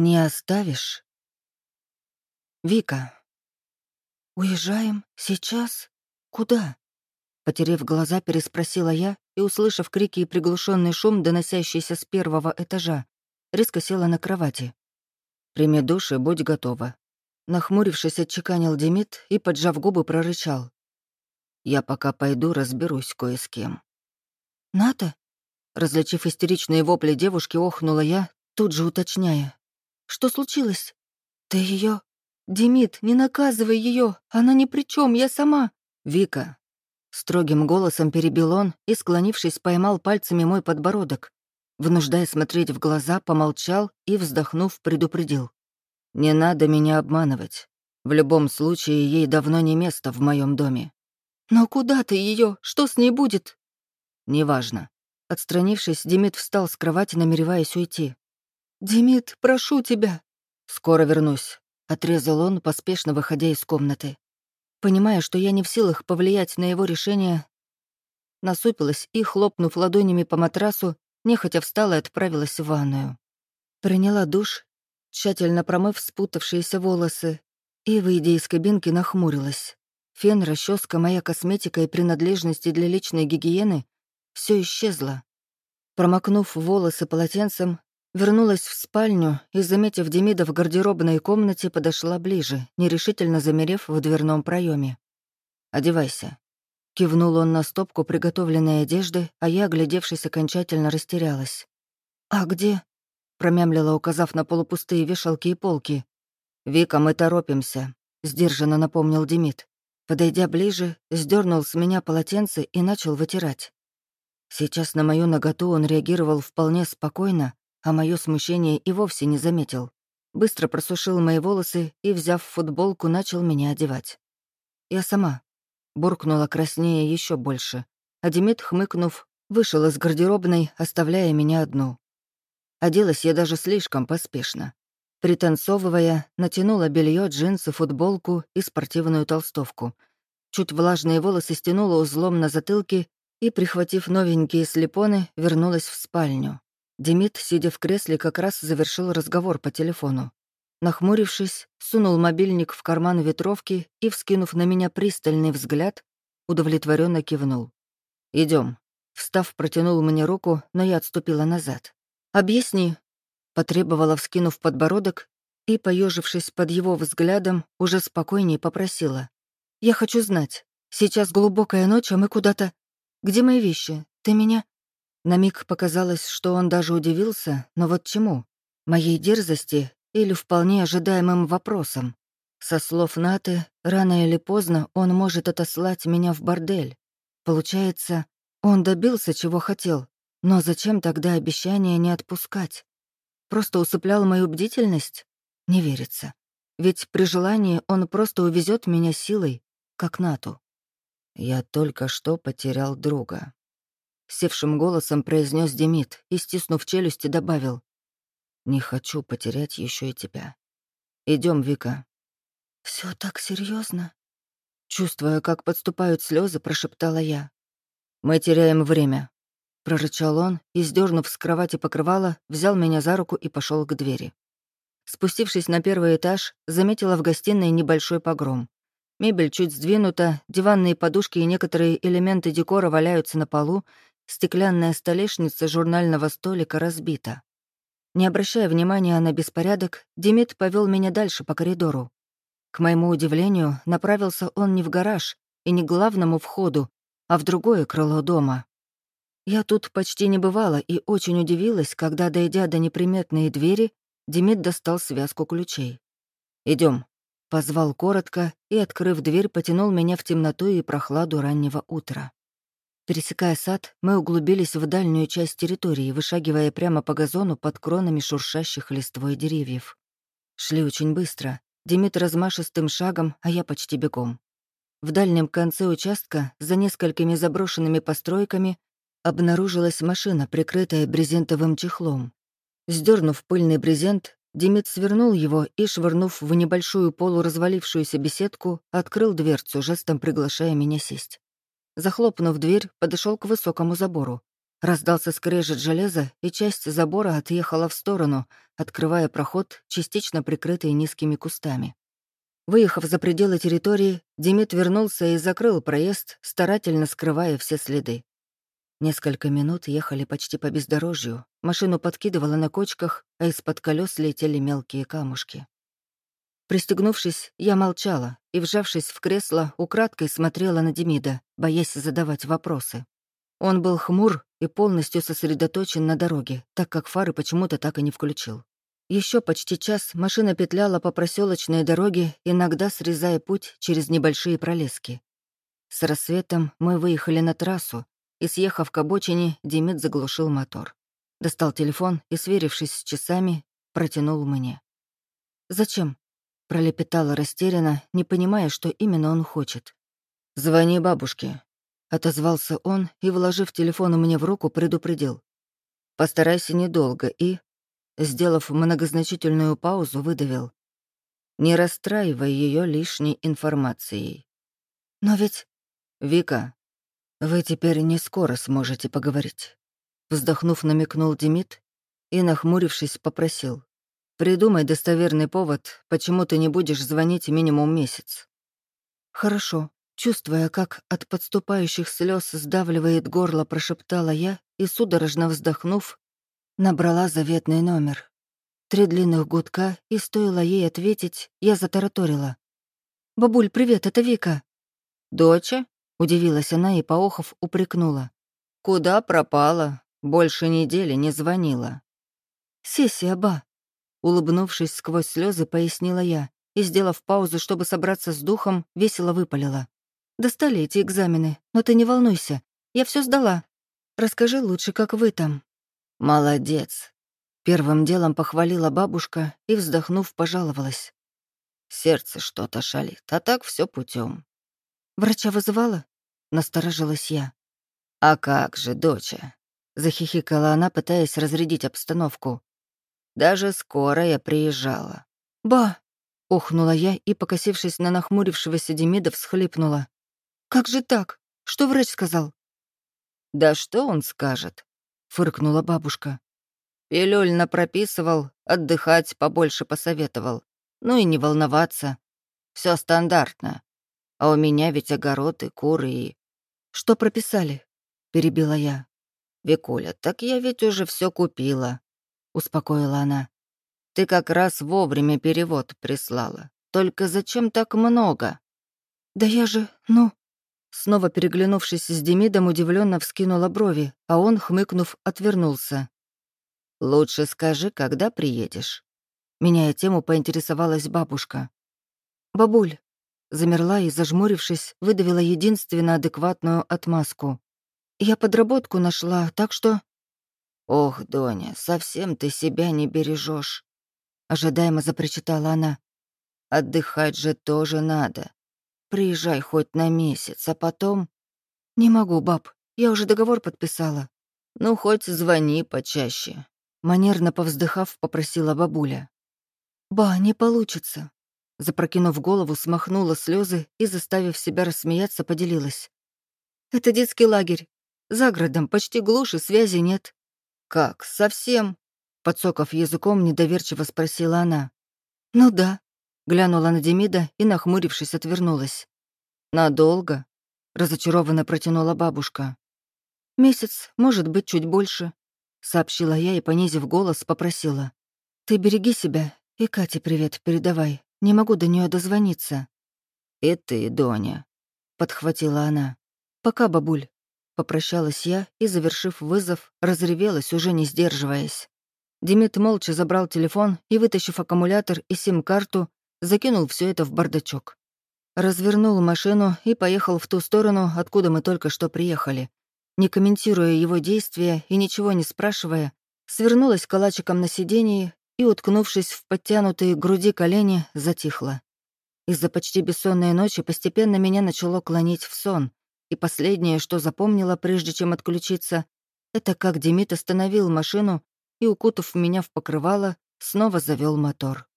Не оставишь? Вика. «Уезжаем? Сейчас? Куда?» Потерев глаза, переспросила я и, услышав крики и приглушенный шум, доносящийся с первого этажа, резко села на кровати. «Прими душ и будь готова». Нахмурившись, отчеканил Демид и, поджав губы, прорычал. «Я пока пойду разберусь кое с кем». «Ната?» Различив истеричные вопли девушки, охнула я, тут же уточняя. «Что случилось? Ты ее? Демид, не наказывай ее, она ни при чем, я сама». «Вика». Строгим голосом перебил он и, склонившись, поймал пальцами мой подбородок. Вынуждая смотреть в глаза, помолчал и, вздохнув, предупредил. «Не надо меня обманывать. В любом случае, ей давно не место в моем доме». «Но куда ты ее? Что с ней будет?» «Неважно». Отстранившись, Демид встал с кровати, намереваясь уйти. «Демид, прошу тебя!» «Скоро вернусь», — отрезал он, поспешно выходя из комнаты. Понимая, что я не в силах повлиять на его решение, насупилась и, хлопнув ладонями по матрасу, нехотя встала и отправилась в ванную. Приняла душ, тщательно промыв спутавшиеся волосы, и, выйдя из кабинки, нахмурилась. Фен, расческа, моя косметика и принадлежности для личной гигиены — все исчезло. Промокнув волосы полотенцем, вернулась в спальню и, заметив Демида в гардеробной комнате, подошла ближе, нерешительно замерев в дверном проеме. «Одевайся». Кивнул он на стопку приготовленной одежды, а я, оглядевшись, окончательно растерялась. «А где?» — промямлила, указав на полупустые вешалки и полки. «Вика, мы торопимся», — сдержанно напомнил Демид. Подойдя ближе, сдернул с меня полотенце и начал вытирать. Сейчас на мою наготу он реагировал вполне спокойно, а мое смущение и вовсе не заметил. Быстро просушил мои волосы и, взяв футболку, начал меня одевать. Я сама. Буркнула краснее еще больше, а Демид, хмыкнув, вышел из гардеробной, оставляя меня одну. Оделась я даже слишком поспешно. Пританцовывая, натянула белье, джинсы, футболку и спортивную толстовку. Чуть влажные волосы стянула узлом на затылке и, прихватив новенькие слепоны, вернулась в спальню. Демид, сидя в кресле, как раз завершил разговор по телефону. Нахмурившись, сунул мобильник в карман ветровки и, вскинув на меня пристальный взгляд, удовлетворенно кивнул. Идем. Встав, протянул мне руку, но я отступила назад. «Объясни», Потребовала, вскинув подбородок, и, поежившись под его взглядом, уже спокойнее попросила. «Я хочу знать. Сейчас глубокая ночь, а мы куда-то... Где мои вещи? Ты меня...» На миг показалось, что он даже удивился, но вот чему? Моей дерзости или вполне ожидаемым вопросом? Со слов Наты, рано или поздно он может отослать меня в бордель. Получается, он добился, чего хотел, но зачем тогда обещание не отпускать? Просто усыплял мою бдительность? Не верится. Ведь при желании он просто увезет меня силой, как Нату. Я только что потерял друга. Севшим голосом произнес Демид и, стиснув челюсти, добавил. «Не хочу потерять еще и тебя. Идем, Вика». Все так серьезно? Чувствуя, как подступают слезы, прошептала я. «Мы теряем время», прорычал он и, сдернув с кровати покрывало, взял меня за руку и пошел к двери. Спустившись на первый этаж, заметила в гостиной небольшой погром. Мебель чуть сдвинута, диванные подушки и некоторые элементы декора валяются на полу, стеклянная столешница журнального столика разбита. Не обращая внимания на беспорядок, Демид повел меня дальше по коридору. К моему удивлению, направился он не в гараж и не к главному входу, а в другое крыло дома. Я тут почти не бывала и очень удивилась, когда, дойдя до неприметной двери, Демид достал связку ключей. Идем, позвал коротко и, открыв дверь, потянул меня в темноту и прохладу раннего утра. Пересекая сад, мы углубились в дальнюю часть территории, вышагивая прямо по газону под кронами шуршащих листвой деревьев. Шли очень быстро. Демид размашистым шагом, а я почти бегом. В дальнем конце участка, за несколькими заброшенными постройками, обнаружилась машина, прикрытая брезентовым чехлом. Сдернув пыльный брезент, Демид свернул его и, швырнув в небольшую полуразвалившуюся беседку, открыл дверцу, жестом приглашая меня сесть. Захлопнув дверь, подошел к высокому забору. Раздался скрежет железа, и часть забора отъехала в сторону, открывая проход, частично прикрытый низкими кустами. Выехав за пределы территории, Демид вернулся и закрыл проезд, старательно скрывая все следы. Несколько минут ехали почти по бездорожью, машину подкидывало на кочках, а из-под колес летели мелкие камушки. Пристегнувшись, я молчала и, вжавшись в кресло, украдкой смотрела на Демида, боясь задавать вопросы. Он был хмур и полностью сосредоточен на дороге, так как фары почему-то так и не включил. Еще почти час машина петляла по проселочной дороге, иногда срезая путь через небольшие пролески. С рассветом мы выехали на трассу, и, съехав к обочине, Демид заглушил мотор. Достал телефон и, сверившись с часами, протянул мне. «Зачем?» — пролепетала растерянно, не понимая, что именно он хочет. «Звони бабушке», Отозвался он и, вложив телефон мне в руку, предупредил. «Постарайся недолго» и, сделав многозначительную паузу, выдавил. «Не расстраивай ее лишней информацией». «Но ведь...» «Вика, вы теперь не скоро сможете поговорить». Вздохнув, намекнул Демид и, нахмурившись, попросил. «Придумай достоверный повод, почему ты не будешь звонить минимум месяц». «Хорошо», Чувствуя, как от подступающих слез сдавливает горло, прошептала я и, судорожно вздохнув, набрала заветный номер. Три длинных гудка, и стоило ей ответить, я затараторила. «Бабуль, привет, это Вика». «Доча?» — удивилась она и, поохов, упрекнула. «Куда пропала? Больше недели не звонила». «Сессия, ба», — улыбнувшись сквозь слезы, пояснила я и, сделав паузу, чтобы собраться с духом, весело выпалила. Достали эти экзамены, но ты не волнуйся. Я все сдала. Расскажи лучше, как вы там». «Молодец». Первым делом похвалила бабушка и, вздохнув, пожаловалась. Сердце что-то шалит, а так все путем. «Врача вызывала?» — насторожилась я. «А как же, доча?» — захихикала она, пытаясь разрядить обстановку. «Даже скорая приезжала». «Ба!» — ухнула я и, покосившись на нахмурившегося Демида, всхлипнула. «Как же так? Что врач сказал?» «Да что он скажет?» — фыркнула бабушка. Пилюль прописывал, отдыхать побольше посоветовал. Ну и не волноваться. Все стандартно. А у меня ведь огород и куры и... «Что прописали?» — перебила я. «Викуля, так я ведь уже все купила», — успокоила она. «Ты как раз вовремя перевод прислала. Только зачем так много?» «Да я же, ну...» Снова переглянувшись с Демидом, удивленно вскинула брови, а он, хмыкнув, отвернулся. «Лучше скажи, когда приедешь?» Меняя тему, поинтересовалась бабушка. «Бабуль», замерла и, зажмурившись, выдавила единственно адекватную отмазку. «Я подработку нашла, так что...» «Ох, Доня, совсем ты себя не бережешь, ожидаемо запричитала она. «Отдыхать же тоже надо. Приезжай хоть на месяц, а потом...» «Не могу, баб, я уже договор подписала». «Ну, хоть звони почаще», — манерно повздыхав, попросила бабуля. «Ба, не получится». Запрокинув голову, смахнула слезы и, заставив себя рассмеяться, поделилась. «Это детский лагерь. За городом почти глуши, связи нет». «Как, совсем?» Подсоков языком, недоверчиво спросила она. «Ну да», Глянула на Демида и, нахмурившись, отвернулась. «Надолго?» — разочарованно протянула бабушка. «Месяц, может быть, чуть больше», — сообщила я и, понизив голос, попросила. «Ты береги себя и Кате привет передавай. Не могу до нее дозвониться». «И ты, Доня», — подхватила она. «Пока, бабуль». Попрощалась я и, завершив вызов, разревелась, уже не сдерживаясь. Демид молча забрал телефон и, вытащив аккумулятор и сим-карту, закинул все это в бардачок. Развернул машину и поехал в ту сторону, откуда мы только что приехали. Не комментируя его действия и ничего не спрашивая, свернулась калачиком на сиденье и, уткнувшись в подтянутые груди колени, затихла. Из-за почти бессонной ночи постепенно меня начало клонить в сон, и последнее, что запомнила, прежде чем отключиться, это как Демид остановил машину и, укутав меня в покрывало, снова завел мотор.